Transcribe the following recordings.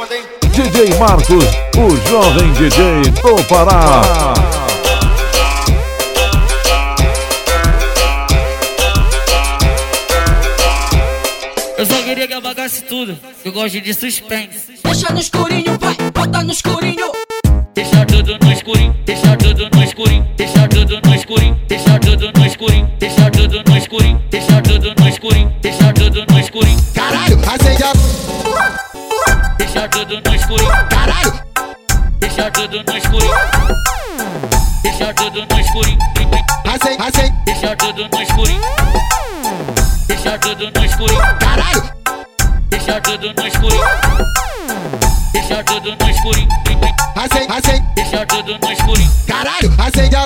onda, hein? DJ Marcos, o jovem DJ do Pará. Eu só queria que apagasse tudo, eu gosto de suspense. Deixa no escurinho, vai, bota no escurinho. Deixa tudo no escurinho, deixa tudo no escurinho, deixa tudo no escurinho, deixa tudo no escurinho, deixa tudo no escurinho, deixa tudo no escurinho, tudo no escurinho, Caralho, deixa tudo no escurinho, deixa tudo no escurinho, acende, acende. deixa tudo no escurinho, deixa tudo no escurinho, Caralho, deixa tudo no escurinho, deixa tudo no escurinho, acende, acende. deixa tudo no escurinho. Caralho, acende a.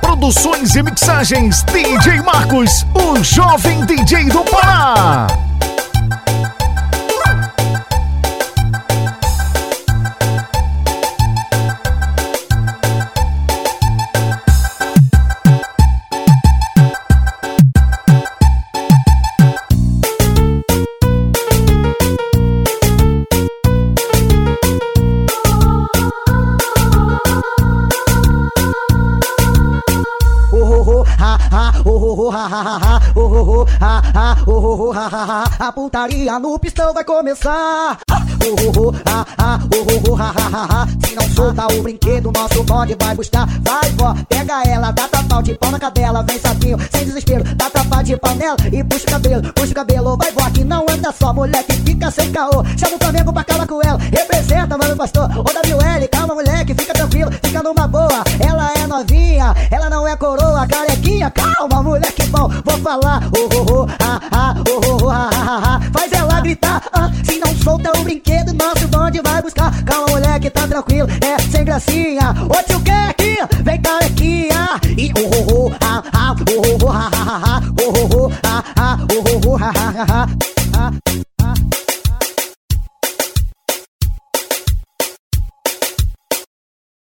Produções e mixagens DJ Marcos, o jovem DJ do Pará. A putaria no pistão vai começar. Oh, oh, oh, oh, oh, oh, se não solta o brinquedo, nosso bonde vai buscar. Vai, vó, pega ela, dá tapau de pau na cadela, vem sapinho, sem desespero, dá tapa de pau nela e puxa o cabelo, puxa o cabelo, vai, vó, que não anda só, moleque, fica sem caô, chama o Flamengo pra calar com ela, representa, mano, pastor, ô WL, calma, moleque, fica tranquilo, fica é ela não é coroa, carequinha, calma, moleque bom, vou falar, oh, oh, oh, ah, ah, oh, oh, oh, ah, ah, ah, faz ela gritar, ah, se não solta o brinquedo, nosso bonde vai buscar, calma, moleque, tá tranquilo, é sem gracinha, ô tio Keck, vem carequinha, e oh, oh, oh, ah, ah, oh, oh, oh, ah, ah, ah, oh, oh, oh, ah, ah, oh, oh, oh, ah, ah, ah,